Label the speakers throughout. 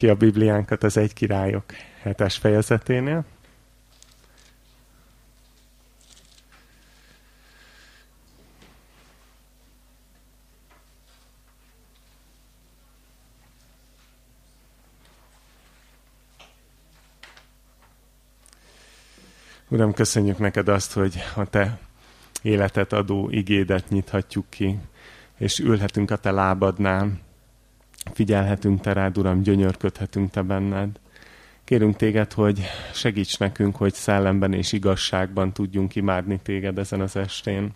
Speaker 1: ki a Bibliánkat az egy királyok hetes fejezeténél. Uram, köszönjük neked azt, hogy a te életet adó igédet nyithatjuk ki, és ülhetünk a te lábadnál, figyelhetünk te rád, Uram, gyönyörködhetünk te benned. Kérünk téged, hogy segíts nekünk, hogy szellemben és igazságban tudjunk imádni téged ezen az estén.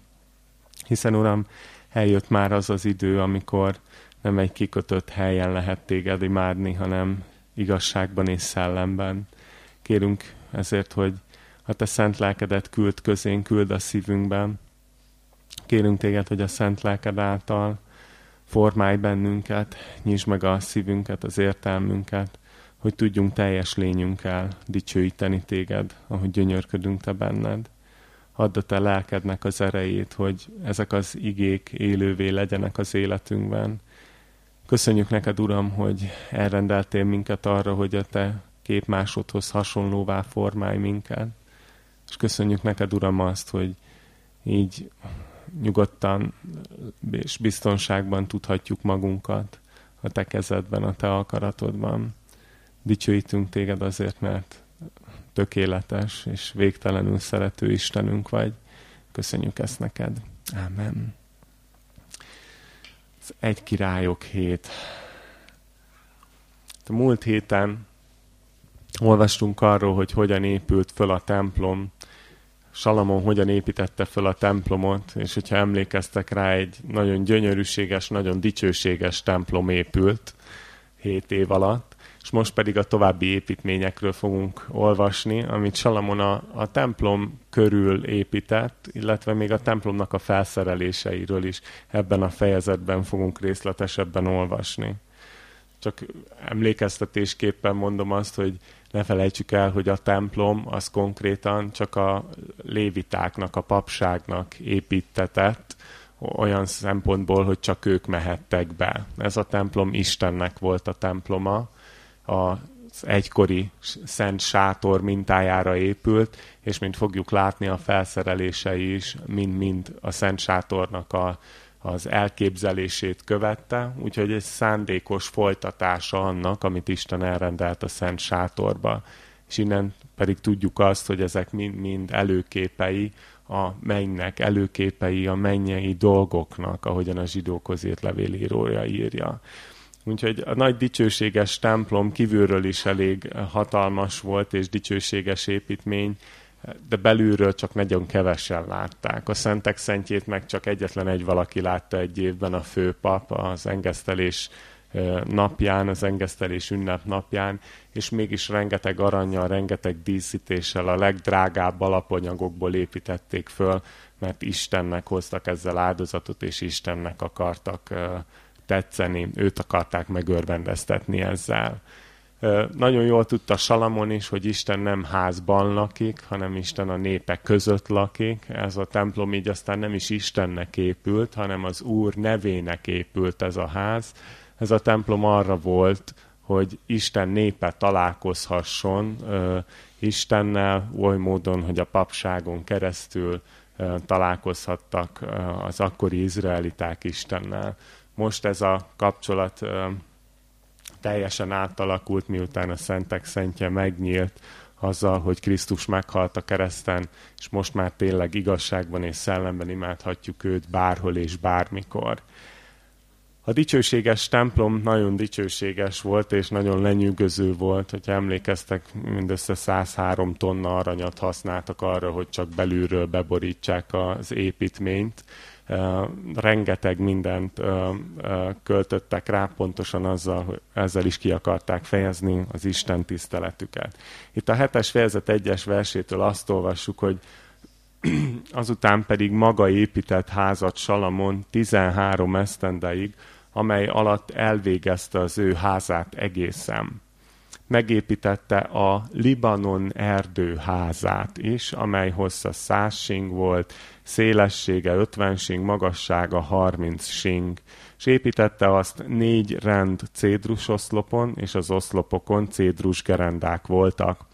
Speaker 1: Hiszen, Uram, eljött már az az idő, amikor nem egy kikötött helyen lehet téged imádni, hanem igazságban és szellemben. Kérünk ezért, hogy a te szent lelkedet küld közén, küld a szívünkben. Kérünk téged, hogy a szent lelked által formálj bennünket, nyisd meg a szívünket, az értelmünket, hogy tudjunk teljes lényünkkel dicsőíteni téged, ahogy gyönyörködünk te benned. Add a te lelkednek az erejét, hogy ezek az igék élővé legyenek az életünkben. Köszönjük neked, Uram, hogy elrendeltél minket arra, hogy a te képmásodhoz hasonlóvá formálj minket. És köszönjük neked, Uram, azt, hogy így nyugodtan és biztonságban tudhatjuk magunkat a te kezedben, a te akaratodban. Dicsőítünk téged azért, mert tökéletes és végtelenül szerető Istenünk vagy. Köszönjük ezt neked. Amen. Ez egy királyok hét. A múlt héten olvastunk arról, hogy hogyan épült föl a templom, Salamon hogyan építette föl a templomot, és hogyha emlékeztek rá, egy nagyon gyönyörűséges, nagyon dicsőséges templom épült hét év alatt, és most pedig a további építményekről fogunk olvasni, amit Salamon a, a templom körül épített, illetve még a templomnak a felszereléseiről is ebben a fejezetben fogunk részletesebben olvasni. Csak emlékeztetésképpen mondom azt, hogy ne felejtsük el, hogy a templom az konkrétan csak a lévitáknak, a papságnak építetett, olyan szempontból, hogy csak ők mehettek be. Ez a templom Istennek volt a temploma, az egykori szent sátor mintájára épült, és mint fogjuk látni, a felszerelései is mind-mind a szent sátornak a, az elképzelését követte, úgyhogy egy szándékos folytatása annak, amit Isten elrendelt a Szent Sátorba. És innen pedig tudjuk azt, hogy ezek mind-mind előképei a mennynek, előképei a mennyei dolgoknak, ahogyan a zsidókhoz írt levélírója írja. Úgyhogy a nagy dicsőséges templom kívülről is elég hatalmas volt és dicsőséges építmény, de belülről csak nagyon kevesen látták. A szentek szentjét meg csak egyetlen egy valaki látta egy évben, a főpap az engesztelés napján, az engesztelés ünnep napján, és mégis rengeteg aranyjal, rengeteg díszítéssel, a legdrágább alapanyagokból építették föl, mert Istennek hoztak ezzel áldozatot, és Istennek akartak tetszeni, őt akarták megörvendeztetni ezzel. Nagyon jól tudta Salamon is, hogy Isten nem házban lakik, hanem Isten a népek között lakik. Ez a templom így aztán nem is Istennek épült, hanem az Úr nevének épült ez a ház. Ez a templom arra volt, hogy Isten népe találkozhasson Istennel oly módon, hogy a papságon keresztül találkozhattak az akkori izraeliták Istennel. Most ez a kapcsolat teljesen átalakult, miután a Szentek Szentje megnyílt, azzal, hogy Krisztus meghalt a kereszten, és most már tényleg igazságban és szellemben imádhatjuk őt bárhol és bármikor. A dicsőséges templom nagyon dicsőséges volt, és nagyon lenyűgöző volt, hogyha emlékeztek, mindössze 103 tonna aranyat használtak arra, hogy csak belülről beborítsák az építményt rengeteg mindent költöttek rá, pontosan azzal, hogy ezzel is ki akarták fejezni az Isten tiszteletüket. Itt a hetes fejezet egyes versétől azt olvassuk, hogy azután pedig maga épített házat Salamon 13 esztendeig, amely alatt elvégezte az ő házát egészen. Megépítette a Libanon erdőházát is, amely hossza 100 sing volt, szélessége 50 sing, magassága 30 sing, és építette azt négy rend cédrus oszlopon, és az oszlopokon cédrus gerendák voltak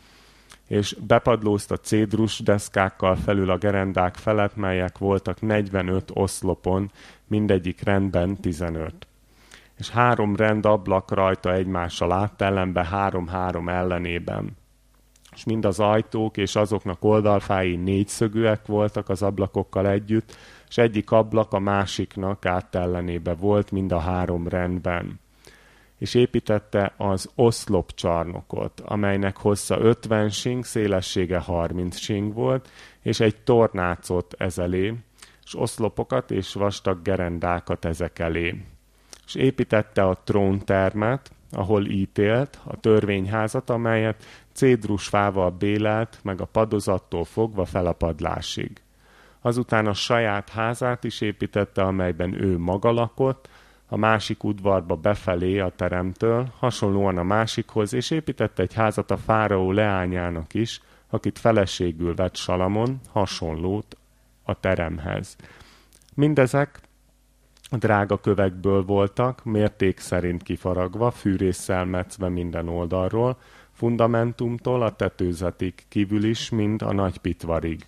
Speaker 1: és bepadlózta cédrus deszkákkal felül a gerendák felett, melyek voltak 45 oszlopon, mindegyik rendben 15. És három rend ablak rajta egymással át, ellenbe három-három ellenében. És mind az ajtók és azoknak oldalfái négyszögűek voltak az ablakokkal együtt, és egyik ablak a másiknak áttellenébe volt mind a három rendben és építette az oszlopcsarnokot, amelynek hossza 50 sing, szélessége 30 sing volt, és egy tornácot ez elé, és oszlopokat és vastag gerendákat ezek elé. És építette a tróntermet, ahol ítélt, a törvényházat, amelyet cédrusfával bélelt, meg a padozattól fogva fel a padlásig. Azután a saját házát is építette, amelyben ő maga lakott, a másik udvarba befelé a teremtől, hasonlóan a másikhoz, és építette egy házat a fáraó leányának is, akit feleségül vett Salamon, hasonlót a teremhez. Mindezek drága kövekből voltak, mérték szerint kifaragva, fűrészsel metszve minden oldalról, fundamentumtól a tetőzetig kívül is, mind a nagy pitvarig.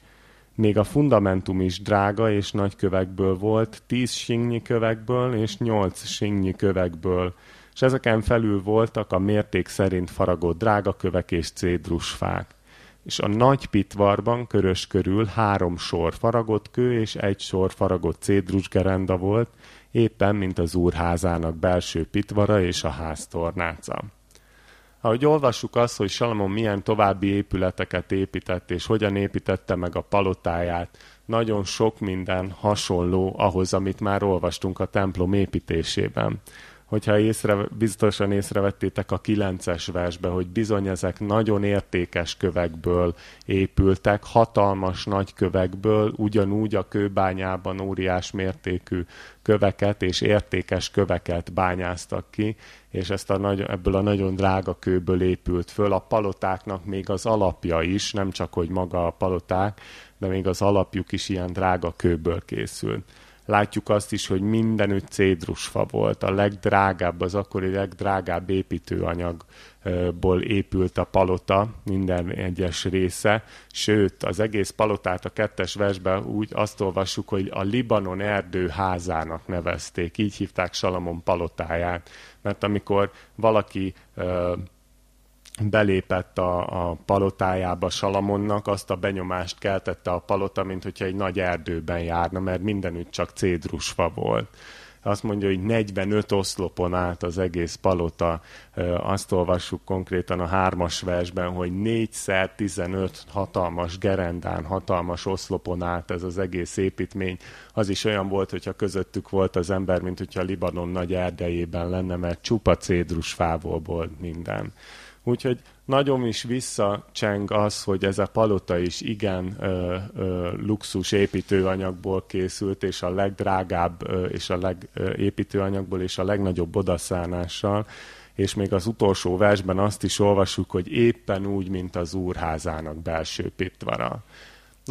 Speaker 1: Még a fundamentum is drága és nagy kövekből volt, tíz singnyi kövekből és nyolc singnyi kövekből, és ezeken felül voltak a mérték szerint faragott drága kövek és cédrusfák. És a nagy pitvarban körös körül három sor faragott kő és egy sor faragott cédrusgerenda volt, éppen mint az úrházának belső pitvara és a háztornáca. Ahogy olvassuk azt, hogy Salamon milyen további épületeket épített, és hogyan építette meg a palotáját, nagyon sok minden hasonló ahhoz, amit már olvastunk a templom építésében hogyha észre, biztosan észrevettétek a kilences versbe, hogy bizony ezek nagyon értékes kövekből épültek, hatalmas nagy kövekből, ugyanúgy a kőbányában óriás mértékű köveket és értékes köveket bányáztak ki, és ezt a nagy, ebből a nagyon drága kőből épült föl. A palotáknak még az alapja is, nem csak hogy maga a paloták, de még az alapjuk is ilyen drága kőből készült látjuk azt is, hogy mindenütt cédrusfa volt, a legdrágább, az akkori legdrágább építőanyagból épült a palota, minden egyes része, sőt, az egész palotát a kettes versben úgy azt olvassuk, hogy a Libanon erdő házának nevezték, így hívták Salamon palotáját, mert amikor valaki belépett a, a palotájába Salamonnak, azt a benyomást keltette a palota, mint hogyha egy nagy erdőben járna, mert mindenütt csak cédrusfa volt. Azt mondja, hogy 45 oszlopon állt az egész palota. Azt olvassuk konkrétan a hármas versben, hogy 4x 15 hatalmas gerendán, hatalmas oszlopon állt ez az egész építmény. Az is olyan volt, hogyha közöttük volt az ember, mint hogyha Libanon nagy erdejében lenne, mert csupa cédrusfából volt minden. Úgyhogy nagyon is visszacseng az, hogy ez a palota is igen ö, ö, luxus építőanyagból készült, és a legdrágább ö, és a legépítőanyagból és a legnagyobb odaszánással, és még az utolsó versben azt is olvassuk, hogy éppen úgy, mint az úrházának belső pitvara.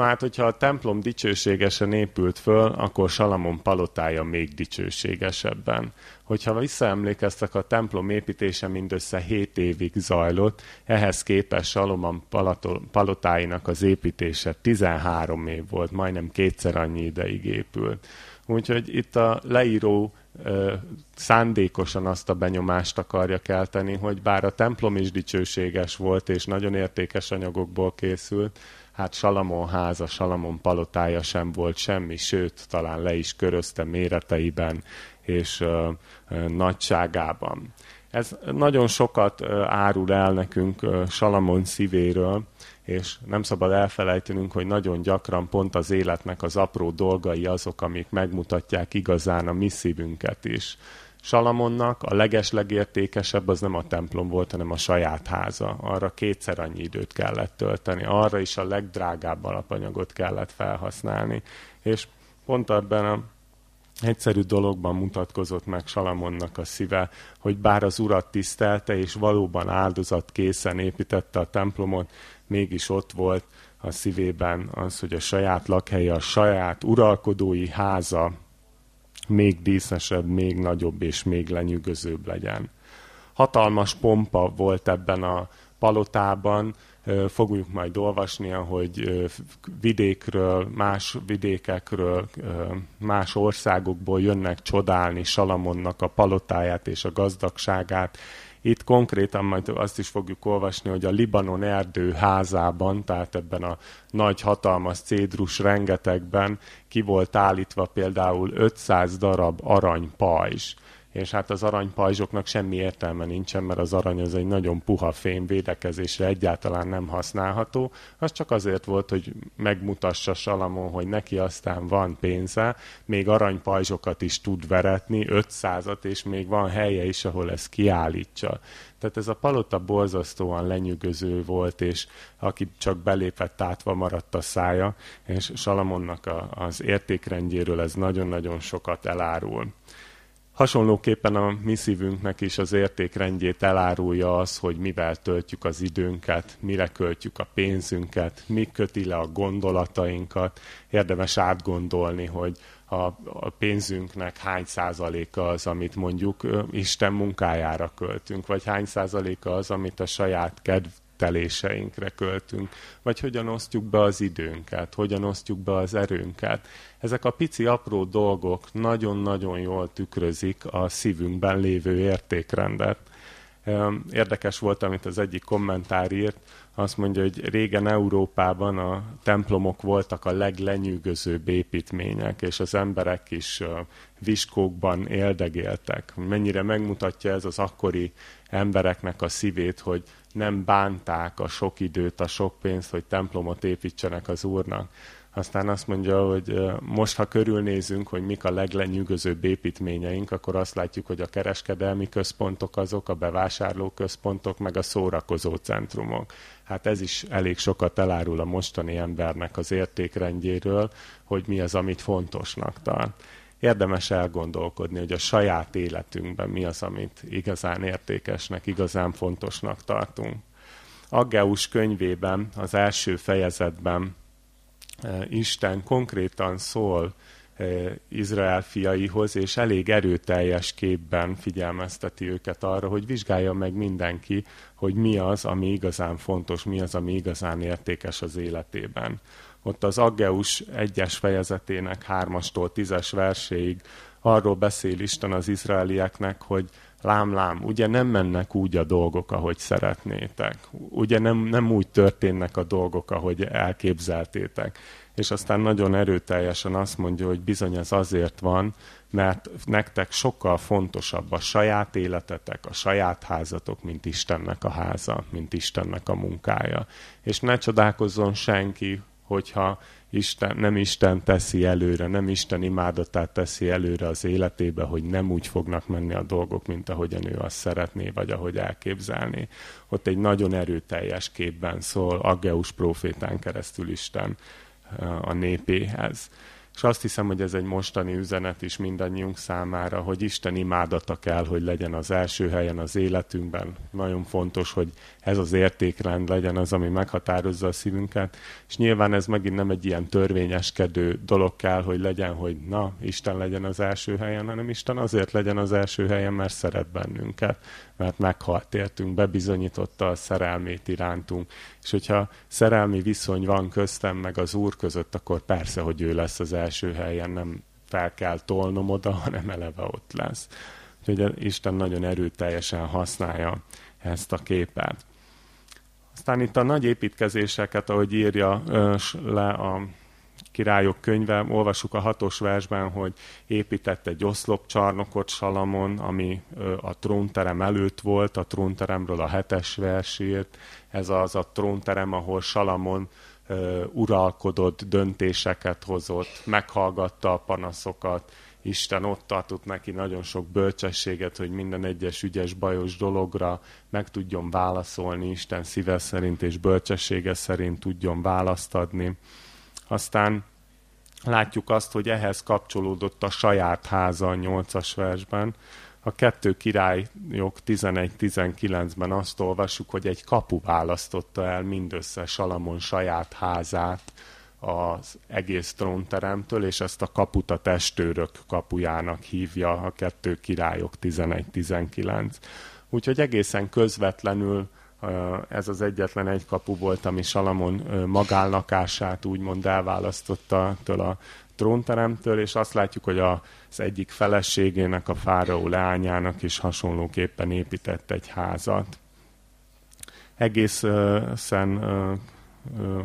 Speaker 1: Na hát, hogyha a templom dicsőségesen épült föl, akkor Salamon palotája még dicsőségesebben. Hogyha visszaemlékeztek, a templom építése mindössze 7 évig zajlott, ehhez képest Salomon palotáinak az építése 13 év volt, majdnem kétszer annyi ideig épült. Úgyhogy itt a leíró szándékosan azt a benyomást akarja kelteni, hogy bár a templom is dicsőséges volt, és nagyon értékes anyagokból készült, hát Salamon háza, Salamon palotája sem volt semmi, sőt, talán le is körözte méreteiben és uh, uh, nagyságában. Ez nagyon sokat uh, árul el nekünk uh, Salamon szívéről, és nem szabad elfelejtenünk, hogy nagyon gyakran pont az életnek az apró dolgai azok, amik megmutatják igazán a mi szívünket is. Salamonnak a legeslegértékesebb az nem a templom volt, hanem a saját háza. Arra kétszer annyi időt kellett tölteni, arra is a legdrágább alapanyagot kellett felhasználni. És pont ebben a egyszerű dologban mutatkozott meg Salamonnak a szíve, hogy bár az urat tisztelte, és valóban áldozat készen építette a templomot, mégis ott volt a szívében az, hogy a saját lakhelye, a saját uralkodói háza még díszesebb, még nagyobb és még lenyűgözőbb legyen. Hatalmas pompa volt ebben a palotában, fogjuk majd olvasni, hogy vidékről, más vidékekről, más országokból jönnek csodálni Salamonnak a palotáját és a gazdagságát. Itt konkrétan majd azt is fogjuk olvasni, hogy a Libanon erdő házában, tehát ebben a nagy hatalmas cédrus rengetegben ki volt állítva például 500 darab aranypajzs és hát az aranypajzsoknak semmi értelme nincsen, mert az arany az egy nagyon puha fém, védekezésre egyáltalán nem használható. Az csak azért volt, hogy megmutassa Salamon, hogy neki aztán van pénze, még aranypajzsokat is tud veretni, 500-at, és még van helye is, ahol ezt kiállítsa. Tehát ez a palota borzasztóan lenyűgöző volt, és aki csak belépett, átva maradt a szája, és Salamonnak a, az értékrendjéről ez nagyon-nagyon sokat elárul. Hasonlóképpen a mi szívünknek is az értékrendjét elárulja az, hogy mivel töltjük az időnket, mire költjük a pénzünket, mi köti le a gondolatainkat. Érdemes átgondolni, hogy a, a pénzünknek hány százaléka az, amit mondjuk Isten munkájára költünk, vagy hány százaléka az, amit a saját kedv, teléseinkre költünk, vagy hogyan osztjuk be az időnket, hogyan osztjuk be az erőnket. Ezek a pici apró dolgok nagyon-nagyon jól tükrözik a szívünkben lévő értékrendet. Érdekes volt, amit az egyik kommentár írt, azt mondja, hogy régen Európában a templomok voltak a leglenyűgözőbb építmények, és az emberek is viskókban éldegéltek. Mennyire megmutatja ez az akkori embereknek a szívét, hogy nem bánták a sok időt, a sok pénzt, hogy templomot építsenek az Úrnak. Aztán azt mondja, hogy most, ha körülnézünk, hogy mik a leglenyűgözőbb építményeink, akkor azt látjuk, hogy a kereskedelmi központok azok, a bevásárló központok, meg a szórakozó centrumok. Hát ez is elég sokat elárul a mostani embernek az értékrendjéről, hogy mi az, amit fontosnak tart érdemes elgondolkodni, hogy a saját életünkben mi az, amit igazán értékesnek, igazán fontosnak tartunk. Aggeus könyvében, az első fejezetben eh, Isten konkrétan szól eh, Izrael fiaihoz, és elég erőteljes képben figyelmezteti őket arra, hogy vizsgálja meg mindenki, hogy mi az, ami igazán fontos, mi az, ami igazán értékes az életében ott az Aggeus egyes fejezetének hármastól tízes verséig arról beszél Isten az izraelieknek, hogy lám, lám, ugye nem mennek úgy a dolgok, ahogy szeretnétek. Ugye nem, nem úgy történnek a dolgok, ahogy elképzeltétek. És aztán nagyon erőteljesen azt mondja, hogy bizony ez azért van, mert nektek sokkal fontosabb a saját életetek, a saját házatok, mint Istennek a háza, mint Istennek a munkája. És ne csodálkozzon senki, hogyha Isten, nem Isten teszi előre, nem Isten imádatát teszi előre az életébe, hogy nem úgy fognak menni a dolgok, mint ahogyan ő azt szeretné, vagy ahogy elképzelné. Ott egy nagyon erőteljes képben szól Aggeus profétán keresztül Isten eh, a népéhez. És azt hiszem, hogy ez egy mostani üzenet is mindannyiunk számára, hogy Isten imádata kell, hogy legyen az első helyen az életünkben. Nagyon fontos, hogy ez az értékrend legyen az, ami meghatározza a szívünket. És nyilván ez megint nem egy ilyen törvényeskedő dolog kell, hogy legyen, hogy na, Isten legyen az első helyen, hanem Isten azért legyen az első helyen, mert szeret bennünket, mert meghalt értünk, bebizonyította a szerelmét irántunk. És hogyha szerelmi viszony van köztem meg az Úr között, akkor persze, hogy ő lesz az első helyen, nem fel kell tolnom oda, hanem eleve ott lesz. Úgyhogy Isten nagyon erőteljesen használja ezt a képet. Aztán itt a nagy építkezéseket, ahogy írja le a királyok könyve, olvasuk a hatos versben, hogy épített egy oszlopcsarnokot Salamon, ami a trónterem előtt volt, a trónteremről a hetes versért. Ez az a trónterem, ahol Salamon uralkodott, döntéseket hozott, meghallgatta a panaszokat, Isten ott tartott neki nagyon sok bölcsességet, hogy minden egyes ügyes, bajos dologra meg tudjon válaszolni, Isten szíve szerint és bölcsessége szerint tudjon választ adni. Aztán látjuk azt, hogy ehhez kapcsolódott a saját háza a 8-as versben. A kettő királyok 11-19-ben azt olvassuk, hogy egy kapu választotta el mindössze Salamon saját házát az egész trónteremtől, és ezt a kaput a testőrök kapujának hívja a kettő királyok 11-19. Úgyhogy egészen közvetlenül ez az egyetlen egy kapu volt, ami Salamon magálnakását úgymond elválasztotta től a trónteremtől, és azt látjuk, hogy az egyik feleségének, a fáraó leányának is hasonlóképpen épített egy házat. Egészen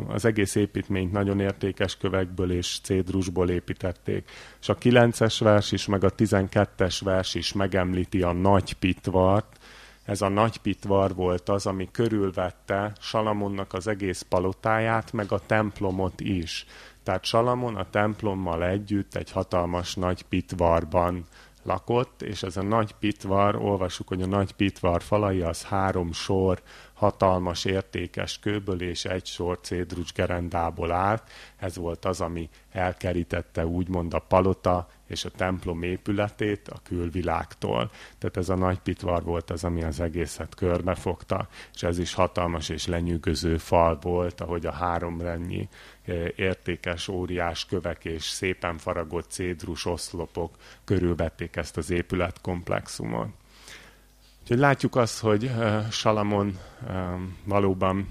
Speaker 1: az egész építményt nagyon értékes kövekből és cédrusból építették. És a 9-es vers is, meg a 12-es vers is megemlíti a nagy pitvart. Ez a nagy pitvar volt az, ami körülvette Salamonnak az egész palotáját, meg a templomot is. Tehát Salamon a templommal együtt egy hatalmas nagy pitvarban lakott, és ez a nagy pitvar, olvasjuk, hogy a nagy pitvar falai az három sor hatalmas értékes kőből és egy sor cédrus gerendából állt. Ez volt az, ami elkerítette úgymond a palota és a templom épületét a külvilágtól. Tehát ez a nagy pitvar volt az, ami az egészet körbefogta, és ez is hatalmas és lenyűgöző fal volt, ahogy a három rennyi e, értékes óriás kövek és szépen faragott cédrus oszlopok körülvették ezt az épületkomplexumot. Úgyhogy látjuk azt, hogy Salamon valóban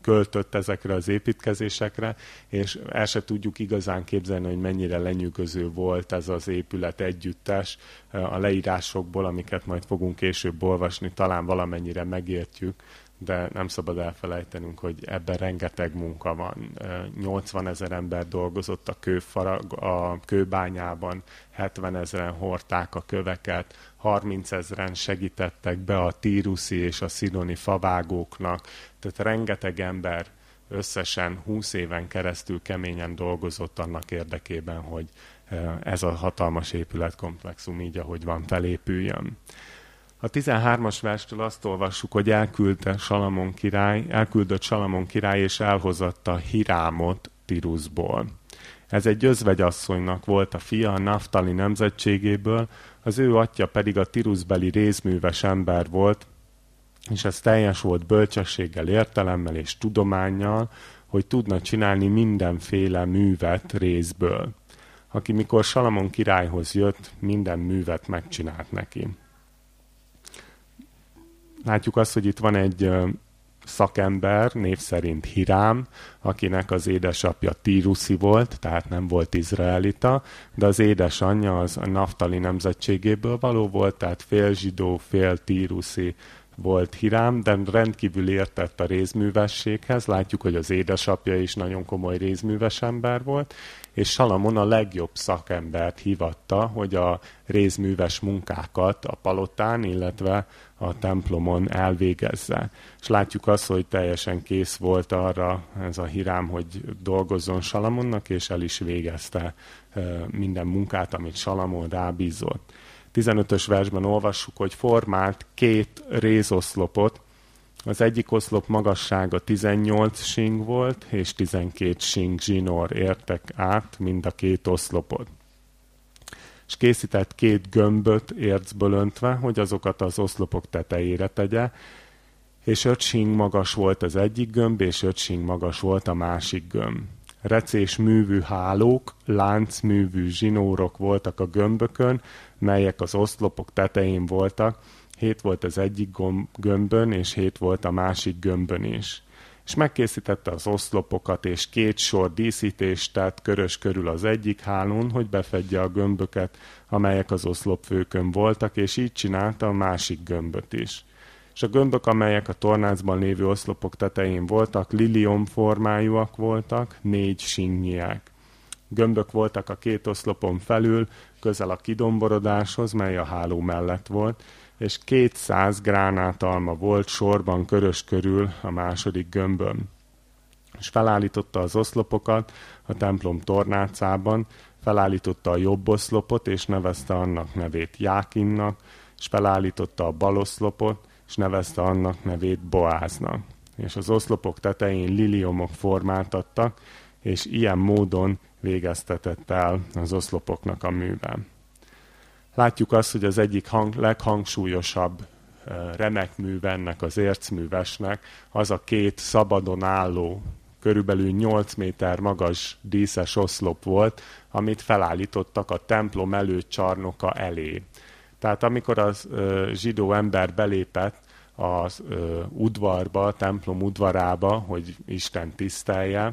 Speaker 1: költött ezekre az építkezésekre, és el se tudjuk igazán képzelni, hogy mennyire lenyűgöző volt ez az épület együttes. A leírásokból, amiket majd fogunk később olvasni, talán valamennyire megértjük, de nem szabad elfelejtenünk, hogy ebben rengeteg munka van. 80 ezer ember dolgozott a, kőfarag, a kőbányában, 70 ezeren hordták a köveket, 30 ezeren segítettek be a tíruszi és a szidoni favágóknak, tehát rengeteg ember összesen 20 éven keresztül keményen dolgozott annak érdekében, hogy ez a hatalmas épületkomplexum így, ahogy van, felépüljön. A 13-as verstől azt olvassuk, hogy elküldte Salamon király, elküldött Salamon király, és elhozatta Hirámot Tirusból. Ez egy özvegyasszonynak volt a fia a Naftali nemzetségéből, az ő atya pedig a Tirusbeli rézműves ember volt, és ez teljes volt bölcsességgel, értelemmel és tudományjal, hogy tudna csinálni mindenféle művet részből. Aki mikor Salamon királyhoz jött, minden művet megcsinált neki. Látjuk azt, hogy itt van egy szakember, név szerint Hirám, akinek az édesapja Tíruszi volt, tehát nem volt izraelita, de az édesanyja az a Naftali nemzetségéből való volt, tehát fél zsidó, fél Tíruszi volt Hirám, de rendkívül értett a rézművességhez. Látjuk, hogy az édesapja is nagyon komoly rézműves ember volt, és Salamon a legjobb szakembert hívatta, hogy a rézműves munkákat a palotán, illetve a templomon elvégezze. És látjuk azt, hogy teljesen kész volt arra ez a hírám, hogy dolgozzon Salamonnak, és el is végezte minden munkát, amit Salamon rábízott. 15-ös versben olvassuk, hogy formált két rézoszlopot, az egyik oszlop magassága 18 sing volt, és 12 sing zsinór értek át mind a két oszlopot. És készített két gömböt ércből öntve, hogy azokat az oszlopok tetejére tegye, és öt sing magas volt az egyik gömb, és öt sing magas volt a másik gömb. Recés művű hálók, láncművű zsinórok voltak a gömbökön, melyek az oszlopok tetején voltak, hét volt az egyik gömbön, és hét volt a másik gömbön is. És megkészítette az oszlopokat, és két sor díszítést tett körös körül az egyik hálón, hogy befedje a gömböket, amelyek az oszlopfőkön voltak, és így csinálta a másik gömböt is. És a gömbök, amelyek a tornácban lévő oszlopok tetején voltak, lilium formájúak voltak, négy sinnyiek. Gömbök voltak a két oszlopon felül, közel a kidomborodáshoz, mely a háló mellett volt, és 200 gránátalma volt sorban körös körül a második gömbön. És felállította az oszlopokat a templom tornácában, felállította a jobb oszlopot, és nevezte annak nevét Jákinnak, és felállította a bal oszlopot, és nevezte annak nevét Boáznak. És az oszlopok tetején liliomok formáltattak, és ilyen módon végeztetett el az oszlopoknak a műben. Látjuk azt, hogy az egyik hang, leghangsúlyosabb remek műve ennek az ércművesnek az a két szabadon álló, körülbelül 8 méter magas díszes oszlop volt, amit felállítottak a templom előcsarnoka elé. Tehát amikor ö, zsidó ember belépett az udvarba, a templom udvarába, hogy Isten tisztelje,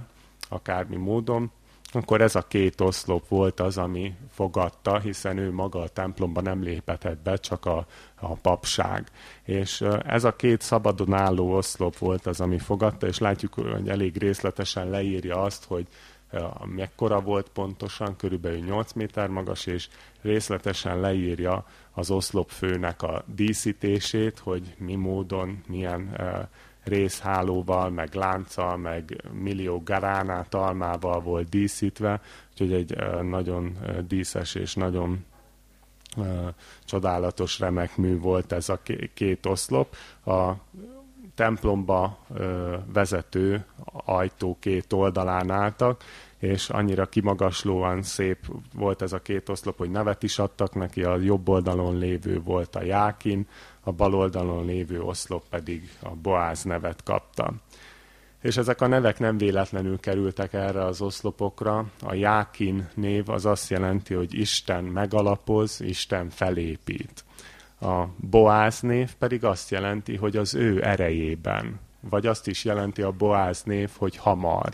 Speaker 1: akármi módon, akkor ez a két oszlop volt az, ami fogadta, hiszen ő maga a templomba nem léphetett be, csak a, a papság. És ez a két szabadon álló oszlop volt az, ami fogadta, és látjuk, hogy elég részletesen leírja azt, hogy mekkora volt pontosan, körülbelül 8 méter magas, és részletesen leírja az oszlopfőnek a díszítését, hogy mi módon, milyen részhálóval, meg lánccal, meg millió garánát almával volt díszítve, úgyhogy egy nagyon díszes és nagyon csodálatos remek mű volt ez a két oszlop. A templomba vezető ajtó két oldalán álltak, és annyira kimagaslóan szép volt ez a két oszlop, hogy nevet is adtak neki, a jobb oldalon lévő volt a Jákin, a bal oldalon lévő oszlop pedig a Boáz nevet kapta. És ezek a nevek nem véletlenül kerültek erre az oszlopokra. A Jákin név az azt jelenti, hogy Isten megalapoz, Isten felépít. A Boáz név pedig azt jelenti, hogy az ő erejében. Vagy azt is jelenti a Boáz név, hogy hamar.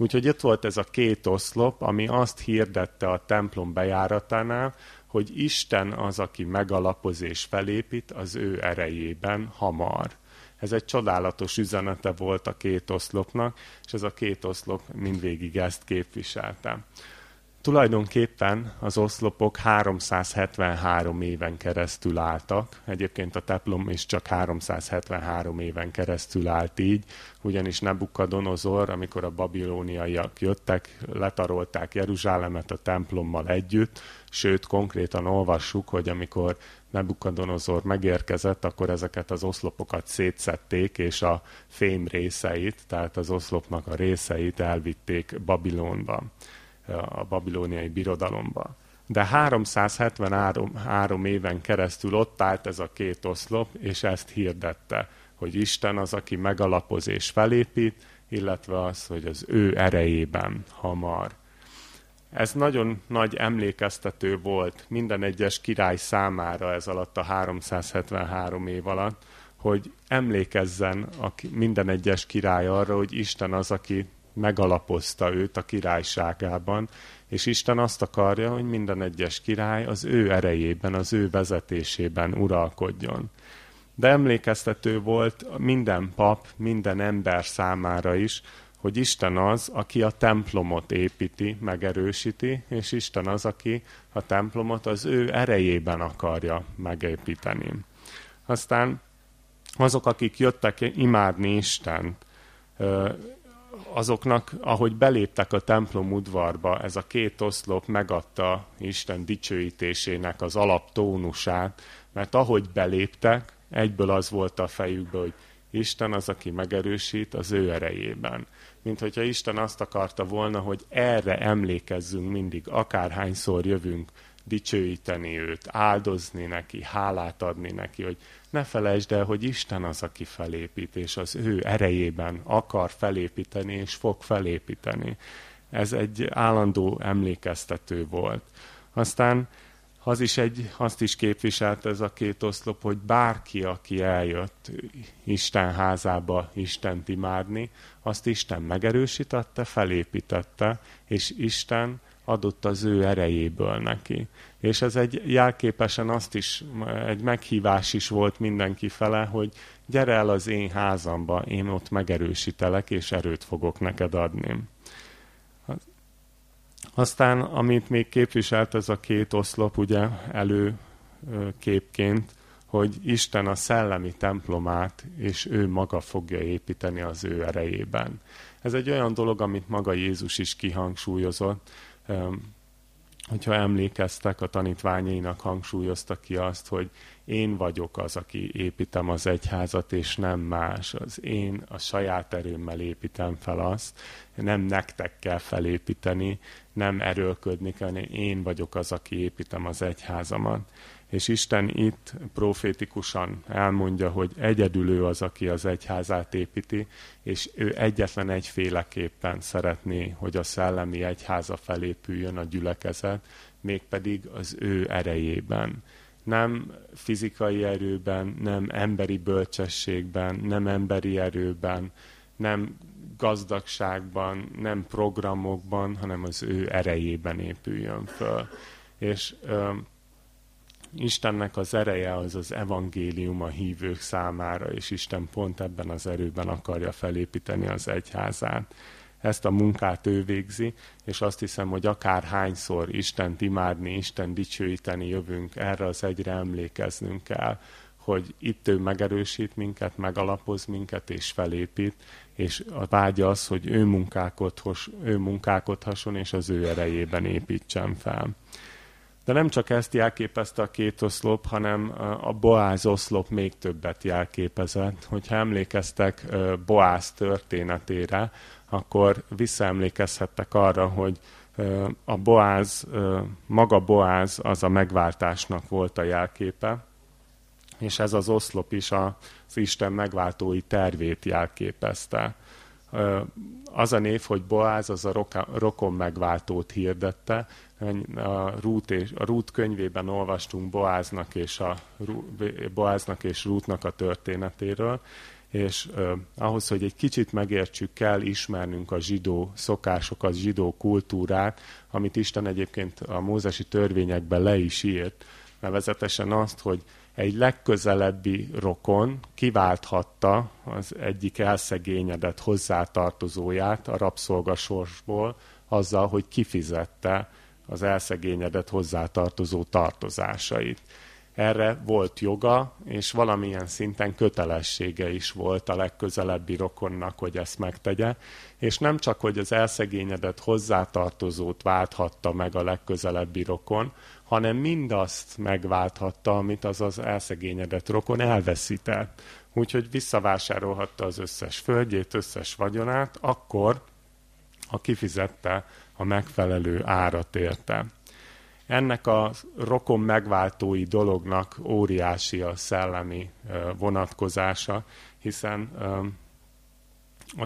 Speaker 1: Úgyhogy itt volt ez a két oszlop, ami azt hirdette a templom bejáratánál, hogy Isten az, aki megalapoz és felépít az ő erejében hamar. Ez egy csodálatos üzenete volt a két oszlopnak, és ez a két oszlop mindvégig ezt képviselte. Tulajdonképpen az oszlopok 373 éven keresztül álltak. Egyébként a teplom is csak 373 éven keresztül állt így, ugyanis Nebukadonozor, amikor a babilóniaiak jöttek, letarolták Jeruzsálemet a templommal együtt, sőt, konkrétan olvassuk, hogy amikor Nebukadonozor megérkezett, akkor ezeket az oszlopokat szétszették, és a fém részeit, tehát az oszlopnak a részeit elvitték Babilonba a babilóniai birodalomba. De 373 éven keresztül ott állt ez a két oszlop, és ezt hirdette, hogy Isten az, aki megalapoz és felépít, illetve az, hogy az ő erejében hamar. Ez nagyon nagy emlékeztető volt minden egyes király számára ez alatt a 373 év alatt, hogy emlékezzen a minden egyes király arra, hogy Isten az, aki megalapozta őt a királyságában, és Isten azt akarja, hogy minden egyes király az ő erejében, az ő vezetésében uralkodjon. De emlékeztető volt minden pap, minden ember számára is, hogy Isten az, aki a templomot építi, megerősíti, és Isten az, aki a templomot az ő erejében akarja megépíteni. Aztán azok, akik jöttek imádni Istent, azoknak, ahogy beléptek a templom udvarba, ez a két oszlop megadta Isten dicsőítésének az alaptónusát, mert ahogy beléptek, egyből az volt a fejükben, hogy Isten az, aki megerősít az ő erejében. Mint hogyha Isten azt akarta volna, hogy erre emlékezzünk mindig, akárhányszor jövünk dicsőíteni őt, áldozni neki, hálát adni neki, hogy ne felejtsd el, hogy Isten az, aki felépít, és az ő erejében akar felépíteni, és fog felépíteni. Ez egy állandó emlékeztető volt. Aztán az is egy, azt is képviselt ez a két oszlop, hogy bárki, aki eljött Isten házába Istent imádni, azt Isten megerősítette, felépítette, és Isten adott az ő erejéből neki. És ez egy jelképesen azt is, egy meghívás is volt mindenki fele, hogy gyere el az én házamba, én ott megerősítelek, és erőt fogok neked adni. Aztán, amit még képviselt ez a két oszlop, ugye előképként, hogy Isten a szellemi templomát, és ő maga fogja építeni az ő erejében. Ez egy olyan dolog, amit maga Jézus is kihangsúlyozott, hogyha emlékeztek, a tanítványainak hangsúlyozta ki azt, hogy én vagyok az, aki építem az egyházat, és nem más. Az én a saját erőmmel építem fel azt, nem nektek kell felépíteni, nem erőlködni kell, én vagyok az, aki építem az egyházamat. És Isten itt profétikusan elmondja, hogy egyedül ő az, aki az egyházát építi, és ő egyetlen egyféleképpen szeretné, hogy a szellemi egyháza felépüljön a gyülekezet, mégpedig az ő erejében nem fizikai erőben, nem emberi bölcsességben, nem emberi erőben, nem gazdagságban, nem programokban, hanem az ő erejében épüljön föl. És ö, Istennek az ereje az az evangélium a hívők számára, és Isten pont ebben az erőben akarja felépíteni az egyházát ezt a munkát ő végzi, és azt hiszem, hogy akár hányszor Isten imádni, Isten dicsőíteni jövünk, erre az egyre emlékeznünk kell, hogy itt ő megerősít minket, megalapoz minket és felépít, és a vágya az, hogy ő, munkálkodhos, ő munkálkodhasson, és az ő erejében építsen fel. De nem csak ezt jelképezte a két oszlop, hanem a Boáz oszlop még többet jelképezett. Hogyha emlékeztek Boáz történetére, akkor visszaemlékezhettek arra, hogy a Boáz, maga Boáz az a megváltásnak volt a jelképe, és ez az oszlop is az Isten megváltói tervét jelképezte. Az a név, hogy Boáz, az a rokon megváltót hirdette. A Rút, és, a Rút könyvében olvastunk Boáznak és, a, Boáznak és Rútnak a történetéről, és ahhoz, hogy egy kicsit megértsük, kell ismernünk a zsidó szokásokat, zsidó kultúrát, amit Isten egyébként a mózesi törvényekben le is írt, nevezetesen azt, hogy egy legközelebbi rokon kiválthatta az egyik elszegényedett hozzátartozóját a rabszolgasorsból azzal, hogy kifizette az elszegényedett hozzátartozó tartozásait. Erre volt joga, és valamilyen szinten kötelessége is volt a legközelebbi rokonnak, hogy ezt megtegye, és nem csak, hogy az elszegényedett hozzátartozót válthatta meg a legközelebbi rokon, hanem mindazt megválthatta, amit az az elszegényedett rokon elveszített. Úgyhogy visszavásárolhatta az összes földjét, összes vagyonát, akkor, ha kifizette a megfelelő árat érte ennek a rokon megváltói dolognak óriási a szellemi vonatkozása, hiszen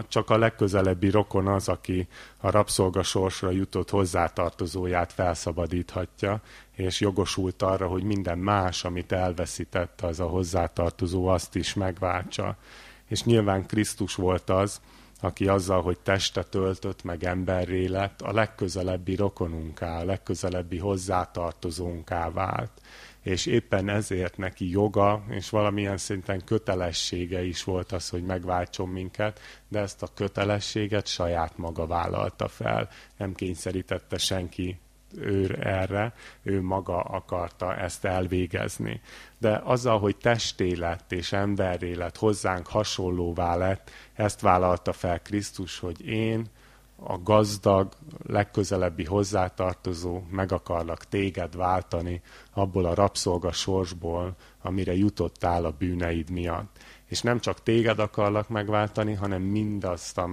Speaker 1: csak a legközelebbi rokon az, aki a rabszolgasorsra jutott hozzátartozóját felszabadíthatja, és jogosult arra, hogy minden más, amit elveszített az a hozzátartozó, azt is megváltsa. És nyilván Krisztus volt az, aki azzal, hogy testet öltött, meg emberré lett, a legközelebbi rokonunká, a legközelebbi hozzátartozónká vált. És éppen ezért neki joga, és valamilyen szinten kötelessége is volt az, hogy megváltson minket, de ezt a kötelességet saját maga vállalta fel. Nem kényszerítette senki ő erre, ő maga akarta ezt elvégezni. De azzal, hogy testé lett és emberré lett, hozzánk hasonlóvá lett, ezt vállalta fel Krisztus, hogy én, a gazdag, legközelebbi hozzátartozó, meg akarlak téged váltani abból a rabszolga sorsból, amire jutottál a bűneid miatt. És nem csak téged akarlak megváltani, hanem mindazt a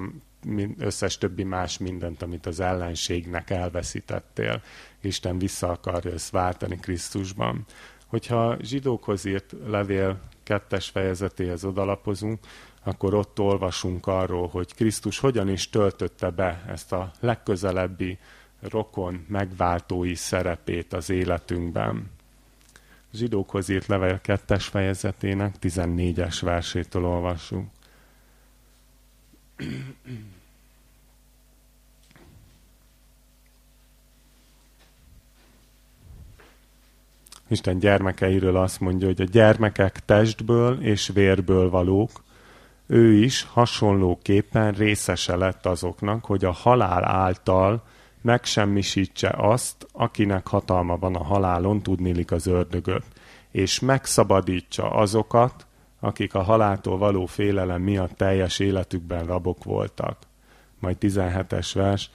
Speaker 1: összes többi más mindent, amit az ellenségnek elveszítettél. Isten vissza akarja ezt váltani Krisztusban. Hogyha zsidókhoz írt levél kettes fejezetéhez odalapozunk, akkor ott olvasunk arról, hogy Krisztus hogyan is töltötte be ezt a legközelebbi rokon megváltói szerepét az életünkben. Zsidókhoz írt levél kettes fejezetének 14-es versétől olvasunk. Isten gyermekeiről azt mondja, hogy a gyermekek testből és vérből valók, ő is hasonlóképpen részese lett azoknak, hogy a halál által megsemmisítse azt, akinek hatalma van a halálon, tudnilik az ördögöt, és megszabadítsa azokat, akik a haláltól való félelem miatt teljes életükben rabok voltak. Majd 17-es vers,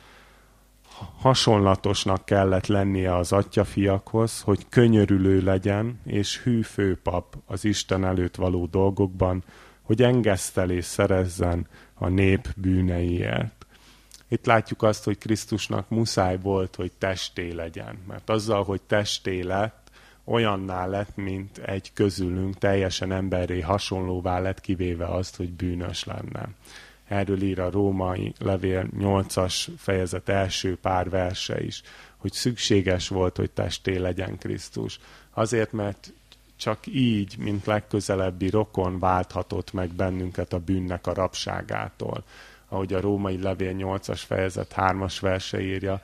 Speaker 1: hasonlatosnak kellett lennie az atyafiakhoz, hogy könyörülő legyen, és hű főpap az Isten előtt való dolgokban, hogy engesztelés szerezzen a nép bűneiért. Itt látjuk azt, hogy Krisztusnak muszáj volt, hogy testé legyen, mert azzal, hogy testé lett, olyanná lett, mint egy közülünk, teljesen emberré hasonlóvá lett, kivéve azt, hogy bűnös lenne. Erről ír a római levél 8-as fejezet első pár verse is, hogy szükséges volt, hogy testé legyen Krisztus. Azért, mert csak így, mint legközelebbi rokon válthatott meg bennünket a bűnnek a rabságától. Ahogy a római levél 8-as fejezet 3-as verse írja,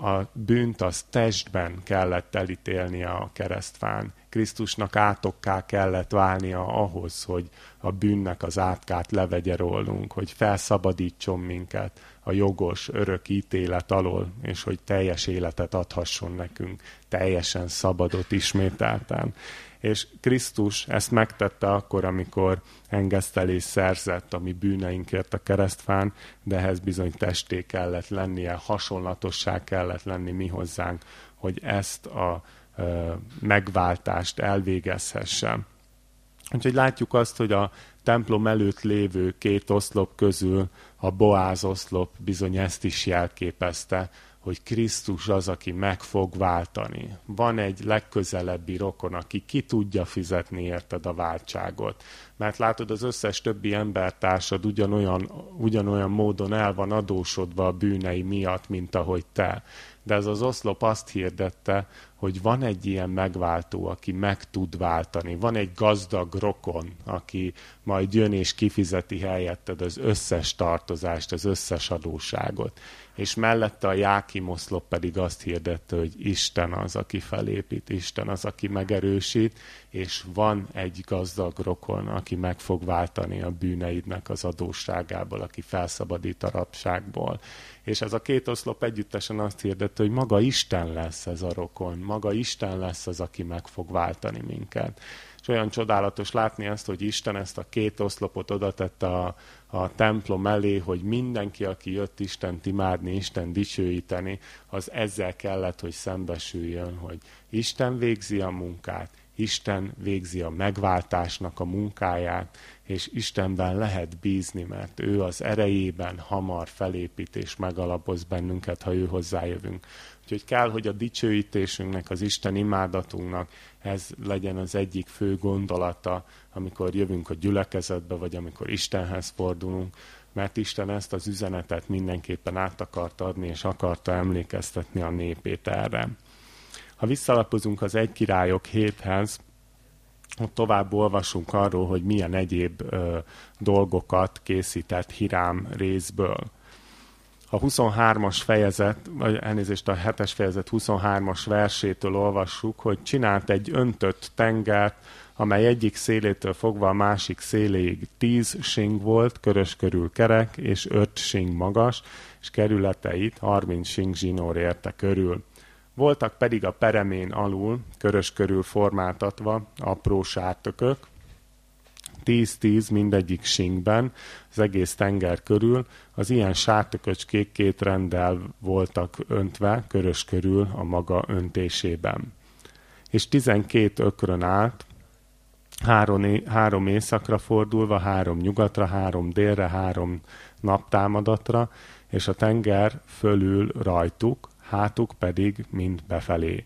Speaker 1: a bűnt az testben kellett elítélnie a keresztfán. Krisztusnak átokká kellett válnia ahhoz, hogy a bűnnek az átkát levegye rólunk, hogy felszabadítson minket a jogos, örök ítélet alól, és hogy teljes életet adhasson nekünk, teljesen szabadot ismételten. És Krisztus ezt megtette akkor, amikor engesztelés szerzett a mi bűneinkért a keresztfán, de ehhez bizony testé kellett lennie, hasonlatosság kellett lenni mi hozzánk, hogy ezt a ö, megváltást elvégezhesse. Úgyhogy látjuk azt, hogy a templom előtt lévő két oszlop közül a Boáz oszlop bizony ezt is jelképezte, hogy Krisztus az, aki meg fog váltani. Van egy legközelebbi rokon, aki ki tudja fizetni érted a váltságot. Mert látod, az összes többi embertársad ugyanolyan, ugyanolyan módon el van adósodva a bűnei miatt, mint ahogy te. De ez az oszlop azt hirdette, hogy van egy ilyen megváltó, aki meg tud váltani. Van egy gazdag rokon, aki majd jön és kifizeti helyetted az összes tartozást, az összes adóságot és mellette a Jákim oszlop pedig azt hirdette, hogy Isten az, aki felépít, Isten az, aki megerősít, és van egy gazdag rokon, aki meg fog váltani a bűneidnek az adósságából, aki felszabadít a rabságból. És ez a két oszlop együttesen azt hirdette, hogy maga Isten lesz ez a rokon, maga Isten lesz az, aki meg fog váltani minket. És olyan csodálatos látni azt, hogy Isten ezt a két oszlopot oda tette a, a templom elé, hogy mindenki, aki jött Isten imádni, Isten dicsőíteni, az ezzel kellett, hogy szembesüljön, hogy Isten végzi a munkát, Isten végzi a megváltásnak a munkáját, és Istenben lehet bízni, mert ő az erejében hamar felépít és megalapoz bennünket, ha ő hozzájövünk. Úgyhogy kell, hogy a dicsőítésünknek, az Isten imádatunknak ez legyen az egyik fő gondolata, amikor jövünk a gyülekezetbe, vagy amikor Istenhez fordulunk, mert Isten ezt az üzenetet mindenképpen át akart adni, és akarta emlékeztetni a népét erre. Ha visszalapozunk az egy királyok héthez, ott tovább olvasunk arról, hogy milyen egyéb ö, dolgokat készített Hirám részből. A 23-as fejezet, vagy elnézést a 7-es fejezet 23-as versétől olvassuk, hogy csinált egy öntött tengert, amely egyik szélétől fogva a másik széléig tíz sing volt, körös körül kerek, és öt sing magas, és kerületeit 30 sing zsinór érte körül. Voltak pedig a peremén alul, körös körül formáltatva, apró sártökök, tíz-tíz mindegyik sinkben, az egész tenger körül, az ilyen sártököcskék két rendel voltak öntve, körös körül a maga öntésében. És tizenkét ökrön állt, három, három északra fordulva, három nyugatra, három délre, három naptámadatra, és a tenger fölül rajtuk, hátuk pedig mind befelé.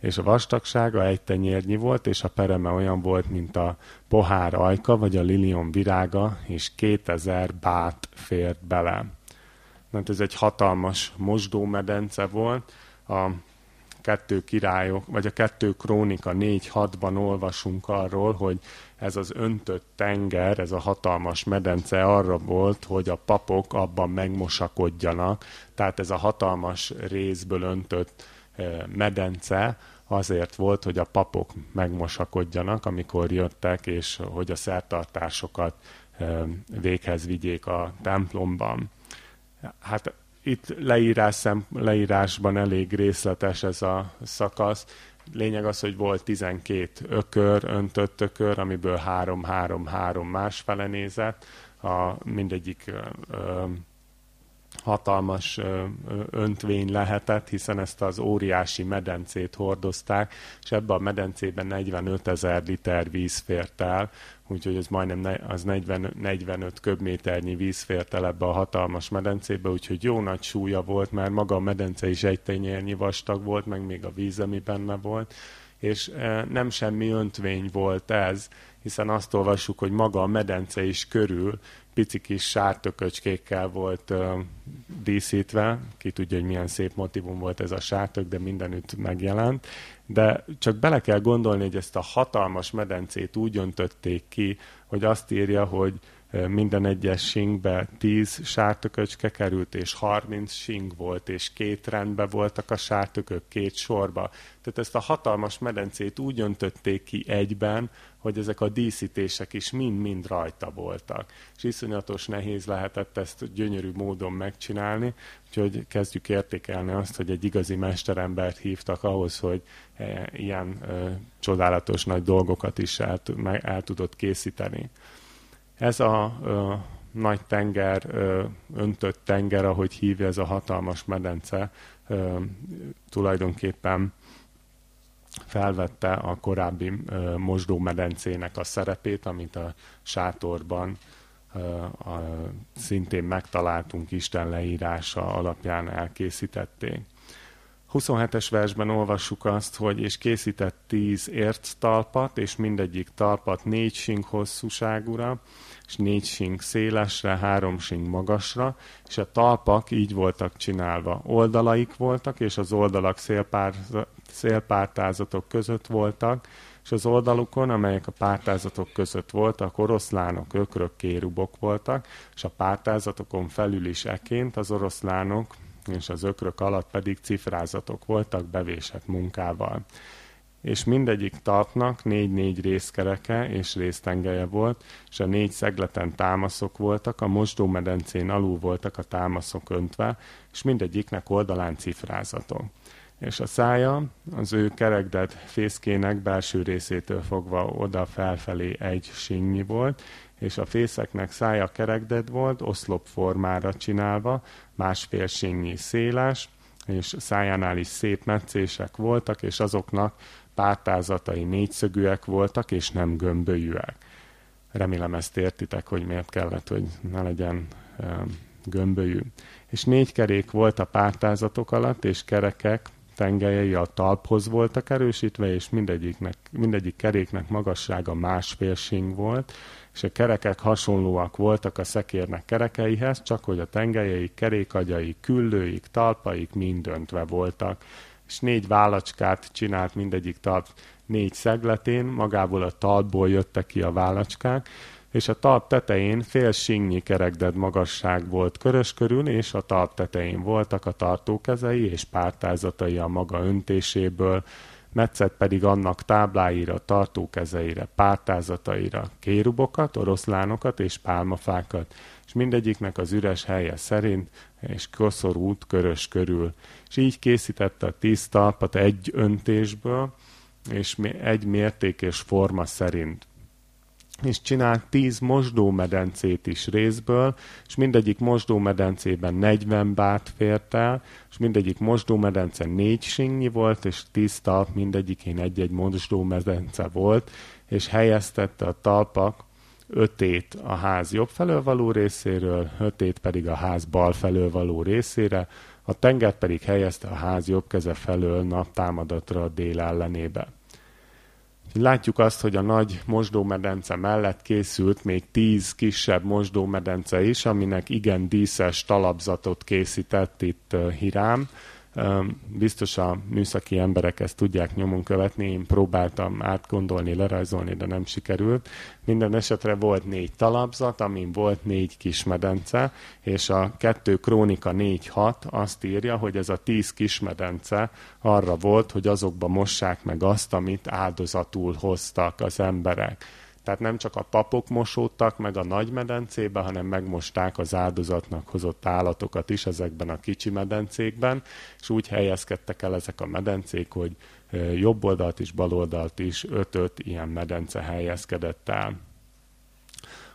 Speaker 1: És a vastagsága egy tenyérnyi volt, és a pereme olyan volt, mint a pohár ajka, vagy a lilium virága, és kétezer bát fért bele. Mert ez egy hatalmas mosdómedence volt, a kettő királyok, vagy a kettő krónika 4-6-ban olvasunk arról, hogy ez az öntött tenger, ez a hatalmas medence arra volt, hogy a papok abban megmosakodjanak. Tehát ez a hatalmas részből öntött eh, medence azért volt, hogy a papok megmosakodjanak, amikor jöttek, és hogy a szertartásokat eh, véghez vigyék a templomban. Hát itt leírás szem, leírásban elég részletes ez a szakasz. Lényeg az, hogy volt 12 ökör, öntött ökör, amiből három-három-három másfele nézett. A, mindegyik ö, hatalmas öntvény lehetett, hiszen ezt az óriási medencét hordozták, és ebbe a medencében 45 ezer liter víz fért el, úgyhogy ez majdnem az 40, 45 köbméternyi víz fért el ebbe a hatalmas medencébe, úgyhogy jó nagy súlya volt, mert maga a medence is egy tenyérnyi vastag volt, meg még a víz, ami benne volt, és nem semmi öntvény volt ez, hiszen azt olvassuk, hogy maga a medence is körül pici kis sártököcskékkel volt uh, díszítve. Ki tudja, hogy milyen szép motivum volt ez a sártök, de mindenütt megjelent. De csak bele kell gondolni, hogy ezt a hatalmas medencét úgy öntötték ki, hogy azt írja, hogy minden egyes sinkbe 10 sártököcske került, és 30 sink volt, és két rendbe voltak a sártökök, két sorba. Tehát ezt a hatalmas medencét úgy öntötték ki egyben, hogy ezek a díszítések is mind-mind rajta voltak. És iszonyatos nehéz lehetett ezt gyönyörű módon megcsinálni, úgyhogy kezdjük értékelni azt, hogy egy igazi mesterembert hívtak ahhoz, hogy e, ilyen e, csodálatos nagy dolgokat is el, el tudott készíteni. Ez a ö, nagy tenger, ö, öntött tenger, ahogy hívja ez a hatalmas medence, ö, tulajdonképpen felvette a korábbi mosdómedencének a szerepét, amit a sátorban a, szintén megtaláltunk Isten leírása alapján elkészítették. 27-es versben olvassuk azt, hogy és készített tíz ért talpat, és mindegyik talpat négy sink hosszúságúra, és négy sink szélesre, három sink magasra, és a talpak így voltak csinálva. Oldalaik voltak, és az oldalak szélpár, szélpártázatok között voltak, és az oldalukon, amelyek a pártázatok között voltak, oroszlánok, ökrök, kérubok voltak, és a pártázatokon felül is eként az oroszlánok és az ökrök alatt pedig cifrázatok voltak bevésett munkával. És mindegyik talpnak négy-négy részkereke és résztengelye volt, és a négy szegleten támaszok voltak, a mosdómedencén alul voltak a támaszok öntve, és mindegyiknek oldalán cifrázatok. És a szája az ő kerekdett fészkének belső részétől fogva oda felfelé egy sinnyi volt, és a fészeknek szája kerekded volt, oszlop formára csinálva, másfél sinnyi széles, és szájánál is szép metszések voltak, és azoknak pártázatai négyszögűek voltak, és nem gömbölyűek. Remélem ezt értitek, hogy miért kellett, hogy ne legyen gömbölyű. És négy kerék volt a pártázatok alatt, és kerekek tengelyei a talphoz voltak erősítve, és mindegyiknek, mindegyik keréknek magassága másfél sing volt, és a kerekek hasonlóak voltak a szekérnek kerekeihez, csak hogy a tengelyeik, kerékagyaik, küllőik, talpaik mind öntve voltak, és négy vállacskát csinált mindegyik talp négy szegletén, magából a talpból jöttek ki a vállacskák, és a talp tetején fél singnyi kerekded magasság volt körös körül, és a talp tetején voltak a tartókezei és pártázatai a maga öntéséből, metszet pedig annak tábláira, tartókezeire, pártázataira kérubokat, oroszlánokat és pálmafákat, és mindegyiknek az üres helye szerint, és koszorút körös körül. És így készítette a tíz talpat egy öntésből, és egy mérték és forma szerint és csinált tíz mosdómedencét is részből, és mindegyik mosdómedencében 40 bát fért el, és mindegyik mosdómedence négy sinnyi volt, és tíz talp mindegyikén egy-egy mosdómedence volt, és helyeztette a talpak ötét a ház jobb felől való részéről, ötét pedig a ház bal felől való részére, a tenger pedig helyezte a ház jobb keze felől naptámadatra a dél ellenébe. Látjuk azt, hogy a nagy mosdómedence mellett készült még tíz kisebb mosdómedence is, aminek igen díszes talapzatot készített itt Hirám. Biztos a műszaki emberek ezt tudják nyomon követni, én próbáltam átgondolni, lerajzolni, de nem sikerült. Minden esetre volt négy talapzat, amin volt négy kis medence, és a kettő krónika 4-6 azt írja, hogy ez a tíz kis medence arra volt, hogy azokba mossák meg azt, amit áldozatul hoztak az emberek tehát nem csak a papok mosódtak meg a nagy medencébe, hanem megmosták az áldozatnak hozott állatokat is ezekben a kicsi medencékben, és úgy helyezkedtek el ezek a medencék, hogy jobb oldalt is, bal oldalt is öt-öt ilyen medence helyezkedett el.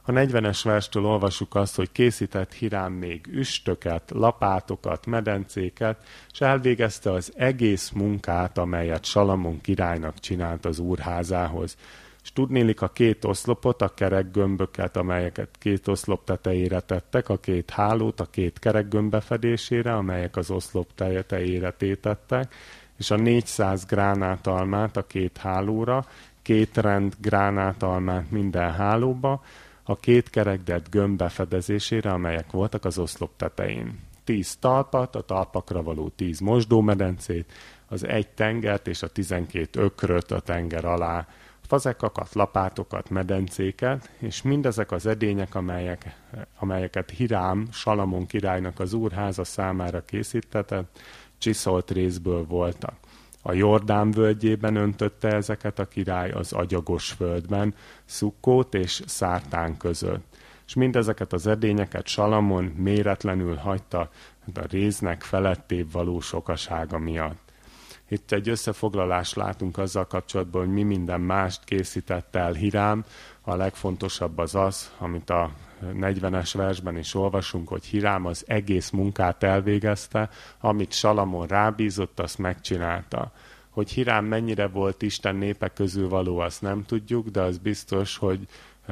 Speaker 1: A 40-es verstől olvasjuk azt, hogy készített Hirám még üstöket, lapátokat, medencéket, és elvégezte az egész munkát, amelyet Salamon királynak csinált az úrházához. És tudnélik a két oszlopot, a kerekgömböket, amelyeket két oszlop tetejére tettek, a két hálót a két kerekgömb befedésére, amelyek az oszlop tetejére tétettek, és a 400 gránátalmát a két hálóra, két rend gránátalmát minden hálóba, a két kerekdet gömb befedezésére, amelyek voltak az oszlop tetején. Tíz talpat, a talpakra való tíz mosdómedencét, az egy tengert és a tizenkét ökröt a tenger alá, fazekakat, lapátokat, medencéket, és mindezek az edények, amelyek, amelyeket Hirám, Salamon királynak az úrháza számára készítetett, csiszolt részből voltak. A Jordán völgyében öntötte ezeket a király az agyagos földben, Szukkót és Szártán között. És mindezeket az edényeket Salamon méretlenül hagyta a réznek felettébb való sokasága miatt. Itt egy összefoglalást látunk azzal kapcsolatban, hogy mi minden mást készített el Hirám. A legfontosabb az az, amit a 40-es versben is olvasunk, hogy Hirám az egész munkát elvégezte, amit Salamon rábízott, azt megcsinálta. Hogy Hirám mennyire volt Isten népe közül való, azt nem tudjuk, de az biztos, hogy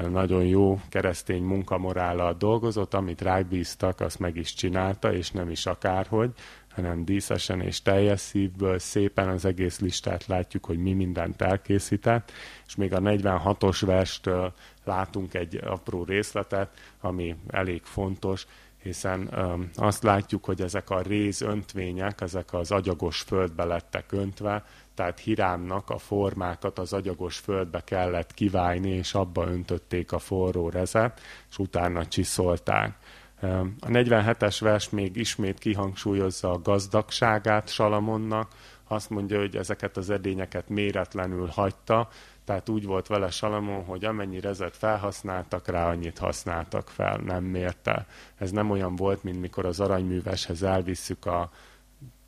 Speaker 1: nagyon jó keresztény munkamorállal dolgozott, amit rábíztak, azt meg is csinálta, és nem is akárhogy, hanem díszesen és teljes szívből szépen az egész listát látjuk, hogy mi mindent elkészített, és még a 46-os verstől látunk egy apró részletet, ami elég fontos, hiszen um, azt látjuk, hogy ezek a réz öntvények, ezek az agyagos földbe lettek öntve, tehát Hirámnak a formákat az agyagos földbe kellett kiválni, és abba öntötték a forró rezet, és utána csiszolták. A 47-es vers még ismét kihangsúlyozza a gazdagságát Salamonnak, azt mondja, hogy ezeket az edényeket méretlenül hagyta, tehát úgy volt vele Salamon, hogy amennyi rezet felhasználtak rá, annyit használtak fel, nem mérte. Ez nem olyan volt, mint mikor az aranyműveshez elvisszük a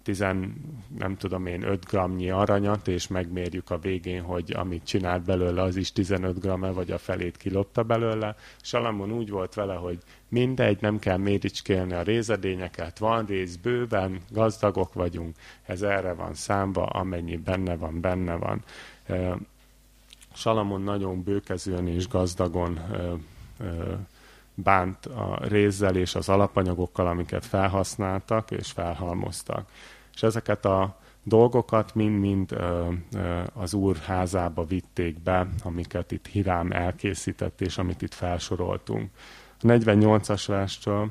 Speaker 1: tizen, nem tudom én, 5 gramnyi aranyat, és megmérjük a végén, hogy amit csinált belőle, az is 15 gram vagy a felét kilopta belőle. Salamon úgy volt vele, hogy mindegy, nem kell méricskélni a rézedényeket, van rész bőven, gazdagok vagyunk, ez erre van számba, amennyi benne van, benne van. Salamon nagyon bőkezően és gazdagon bánt a rézzel és az alapanyagokkal, amiket felhasználtak és felhalmoztak. És ezeket a dolgokat mind-mind az úr házába vitték be, amiket itt Hirám elkészített, és amit itt felsoroltunk. A 48-as verstől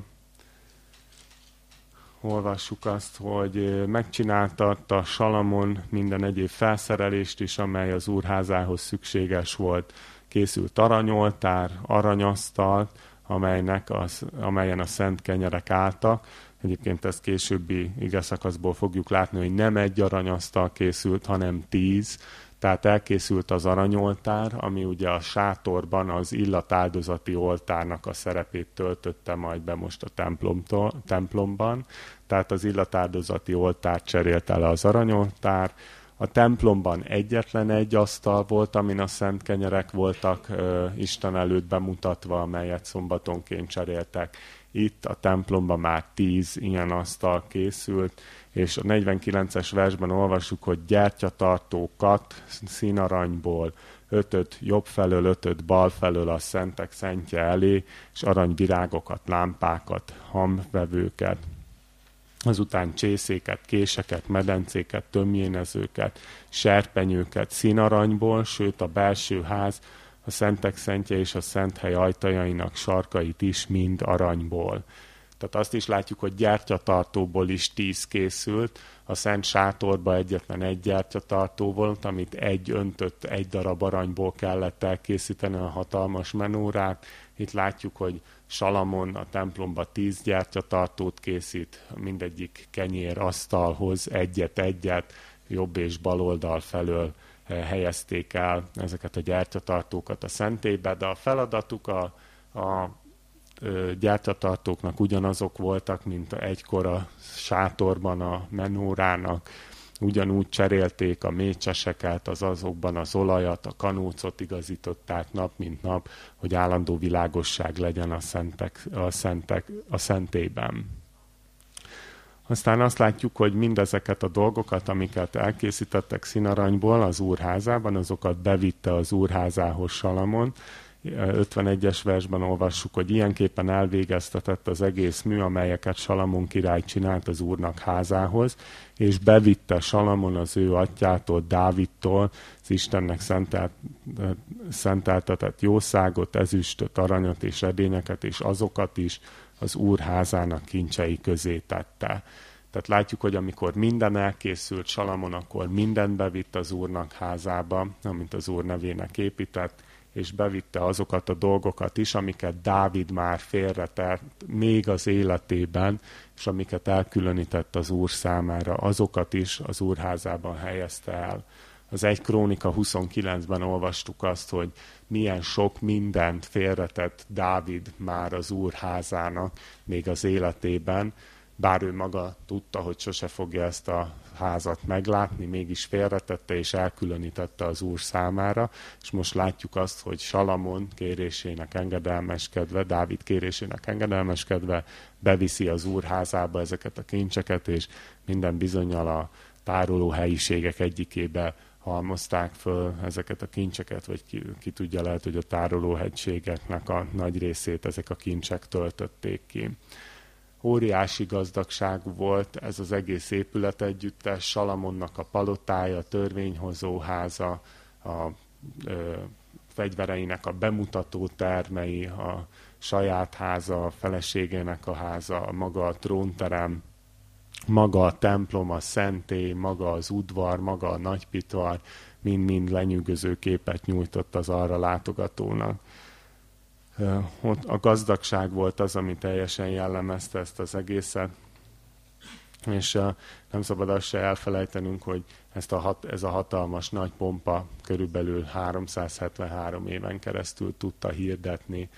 Speaker 1: olvassuk azt, hogy megcsináltatta Salamon minden egyéb felszerelést is, amely az úrházához szükséges volt. Készült aranyoltár, aranyasztal, amelynek az, amelyen a szent kenyerek álltak. Egyébként ezt későbbi igazszakaszból fogjuk látni, hogy nem egy aranyasztal készült, hanem tíz, tehát elkészült az aranyoltár, ami ugye a sátorban az illatáldozati oltárnak a szerepét töltötte majd be most a templomban. Tehát az illatáldozati oltár cserélte le az aranyoltár, a templomban egyetlen egy asztal volt, amin a szent kenyerek voltak ö, Isten előtt bemutatva, amelyet szombatonként cseréltek. Itt a templomban már tíz ilyen asztal készült, és a 49-es versben olvassuk, hogy gyertyatartókat színaranyból, ötöt jobb felől, ötöt bal felől a szentek szentje elé, és aranyvirágokat, lámpákat, hamvevőket, azután csészéket, késeket, medencéket, tömjénezőket, serpenyőket színaranyból, sőt a belső ház, a szentek szentje és a szent hely ajtajainak sarkait is mind aranyból. Tehát azt is látjuk, hogy gyertyatartóból is tíz készült, a szent sátorba egyetlen egy gyertyatartó volt, amit egy öntött, egy darab aranyból kellett elkészíteni a hatalmas menórát. Itt látjuk, hogy Salamon a templomba tíz gyertyatartót készít, mindegyik kenyér asztalhoz egyet-egyet, jobb és bal oldal felől eh, helyezték el ezeket a gyertyatartókat a szentélybe, de a feladatuk a, a gyertyatartóknak ugyanazok voltak, mint egykor a sátorban a menórának, ugyanúgy cserélték a mécseseket, az azokban az olajat, a kanócot igazították nap mint nap, hogy állandó világosság legyen a, szentek, a, szentek, a szentében. Aztán azt látjuk, hogy mindezeket a dolgokat, amiket elkészítettek színaranyból az úrházában, azokat bevitte az úrházához Salamon, 51-es versben olvassuk, hogy ilyenképpen elvégeztetett az egész mű, amelyeket Salamon király csinált az úrnak házához, és bevitte Salamon az ő atyától, Dávidtól, az Istennek szentelt, szenteltetett jószágot, ezüstöt, aranyat és edényeket, és azokat is az úr házának kincsei közé tette. Tehát látjuk, hogy amikor minden elkészült Salamon, akkor mindent bevitt az úrnak házába, amit az úr nevének épített, és bevitte azokat a dolgokat is, amiket Dávid már félretett még az életében, és amiket elkülönített az Úr számára, azokat is az Úrházában helyezte el. Az egy Krónika 29-ben olvastuk azt, hogy milyen sok mindent félretett Dávid már az Úrházának még az életében, bár ő maga tudta, hogy sose fogja ezt a házat meglátni, mégis félretette és elkülönítette az úr számára, és most látjuk azt, hogy Salamon kérésének engedelmeskedve, Dávid kérésének engedelmeskedve beviszi az úr házába ezeket a kincseket, és minden bizonyal a tároló helyiségek egyikébe halmozták föl ezeket a kincseket, vagy ki, ki tudja lehet, hogy a tárolóhegységeknek a nagy részét ezek a kincsek töltötték ki óriási gazdagság volt ez az egész épület együttes, Salamonnak a palotája, a törvényhozó háza, a ö, fegyvereinek a bemutató termei, a saját háza, a feleségének a háza, a maga a trónterem, maga a templom, a szentély, maga az udvar, maga a nagypitvar, mind-mind lenyűgöző képet nyújtott az arra látogatónak a gazdagság volt az, ami teljesen jellemezte ezt az egészet. És nem szabad azt se elfelejtenünk, hogy ezt a hat, ez a hatalmas nagy pompa körülbelül 373 éven keresztül tudta hirdetni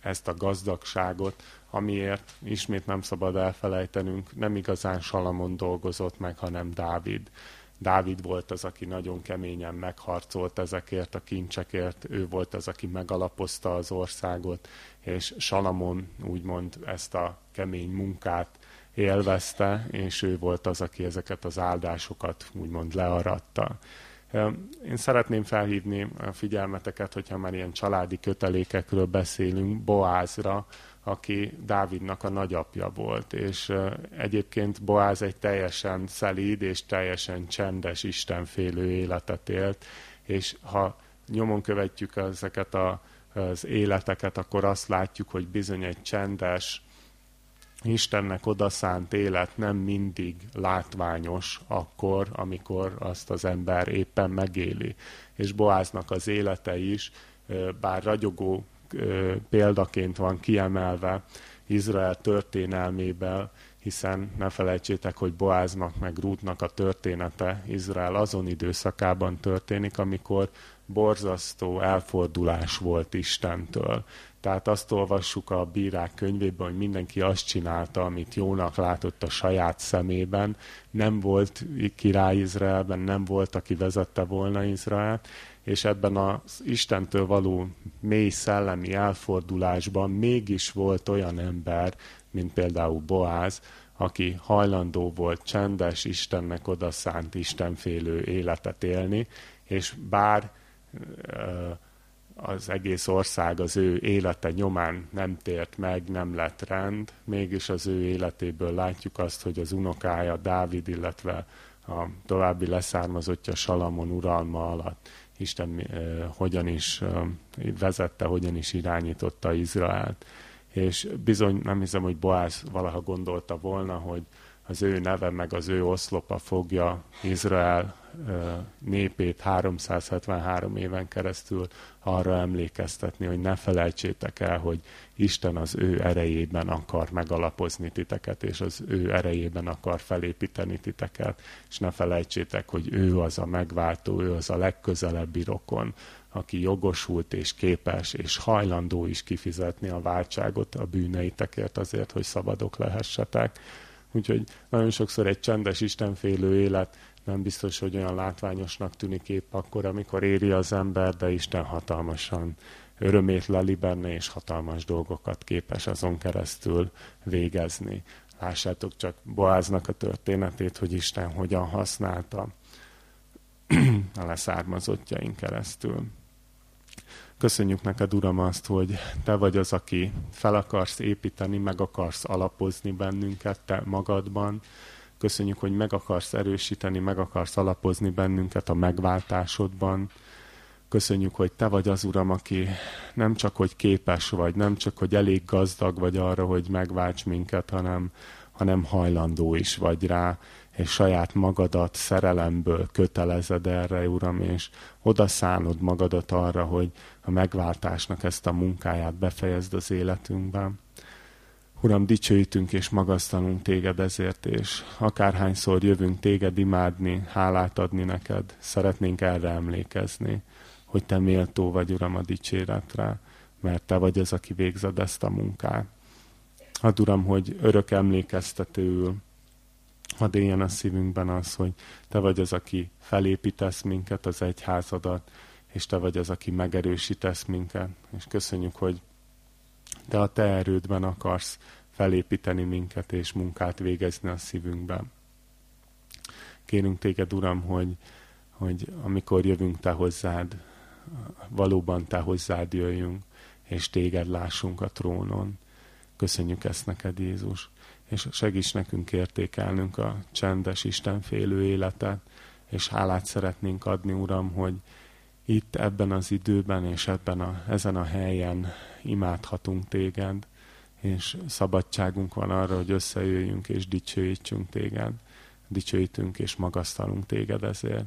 Speaker 1: ezt a gazdagságot, amiért ismét nem szabad elfelejtenünk, nem igazán Salamon dolgozott meg, hanem Dávid. Dávid volt az, aki nagyon keményen megharcolt ezekért a kincsekért, ő volt az, aki megalapozta az országot, és Salamon úgymond ezt a kemény munkát élvezte, és ő volt az, aki ezeket az áldásokat úgymond learatta. Én szeretném felhívni a figyelmeteket, hogyha már ilyen családi kötelékekről beszélünk, Boázra, aki Dávidnak a nagyapja volt, és egyébként Boáz egy teljesen szelíd és teljesen csendes, istenfélő életet élt, és ha nyomon követjük ezeket a, az életeket, akkor azt látjuk, hogy bizony egy csendes, Istennek odaszánt élet nem mindig látványos akkor, amikor azt az ember éppen megéli. És Boáznak az élete is, bár ragyogó példaként van kiemelve Izrael történelmében, hiszen ne felejtsétek, hogy Boáznak meg Rútnak a története Izrael azon időszakában történik, amikor borzasztó elfordulás volt Istentől. Tehát azt olvassuk a bírák könyvében, hogy mindenki azt csinálta, amit jónak látott a saját szemében. Nem volt király Izraelben, nem volt, aki vezette volna Izraelt, és ebben az Istentől való mély szellemi elfordulásban mégis volt olyan ember, mint például Boáz, aki hajlandó volt csendes, Istennek odaszánt, Istenfélő életet élni, és bár az egész ország az ő élete nyomán nem tért meg, nem lett rend, mégis az ő életéből látjuk azt, hogy az unokája Dávid, illetve a további leszármazottja Salamon uralma alatt Isten hogyan is vezette, hogyan is irányította Izraelt. És bizony nem hiszem, hogy Boász valaha gondolta volna, hogy az ő neve meg az ő oszlopa fogja Izrael népét 373 éven keresztül arra emlékeztetni, hogy ne felejtsétek el, hogy Isten az ő erejében akar megalapozni titeket, és az ő erejében akar felépíteni titeket, és ne felejtsétek, hogy ő az a megváltó, ő az a legközelebbi rokon, aki jogosult és képes és hajlandó is kifizetni a váltságot a bűneitekért azért, hogy szabadok lehessetek. Úgyhogy nagyon sokszor egy csendes, istenfélő élet nem biztos, hogy olyan látványosnak tűnik épp akkor, amikor éri az ember, de Isten hatalmasan örömét leli benne, és hatalmas dolgokat képes azon keresztül végezni. Lássátok csak Boáznak a történetét, hogy Isten hogyan használta a leszármazottjaink keresztül. Köszönjük neked, Uram, azt, hogy Te vagy az, aki fel akarsz építeni, meg akarsz alapozni bennünket Te magadban. Köszönjük, hogy meg akarsz erősíteni, meg akarsz alapozni bennünket a megváltásodban. Köszönjük, hogy Te vagy az Uram, aki nem csak, hogy képes vagy, nem csak, hogy elég gazdag vagy arra, hogy megválts minket, hanem, hanem hajlandó is vagy rá, és saját magadat szerelemből kötelezed erre, Uram, és odaszánod magadat arra, hogy a megváltásnak ezt a munkáját befejezd az életünkben. Uram, dicsőítünk és magasztalunk téged ezért, és akárhányszor jövünk téged imádni, hálát adni neked, szeretnénk erre emlékezni, hogy te méltó vagy, Uram, a dicséretre, mert te vagy az, aki végzed ezt a munkát. Hadd, Uram, hogy örök emlékeztetőül hadd éljen a szívünkben az, hogy te vagy az, aki felépítesz minket, az egyházadat, és te vagy az, aki megerősítesz minket. És köszönjük, hogy te a te erődben akarsz felépíteni minket és munkát végezni a szívünkben. Kérünk téged, Uram, hogy, hogy amikor jövünk te hozzád, valóban te hozzád jöjjünk, és téged lássunk a trónon. Köszönjük ezt neked, Jézus és segíts nekünk értékelnünk a csendes, Istenfélő életet, és hálát szeretnénk adni, Uram, hogy itt ebben az időben és ebben a, ezen a helyen imádhatunk téged, és szabadságunk van arra, hogy összejöjjünk és dicsőítsünk téged. Dicsőítünk és magasztalunk téged ezért.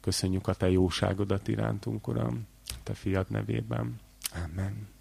Speaker 1: Köszönjük a te jóságodat irántunk, Uram, te fiad nevében. Amen.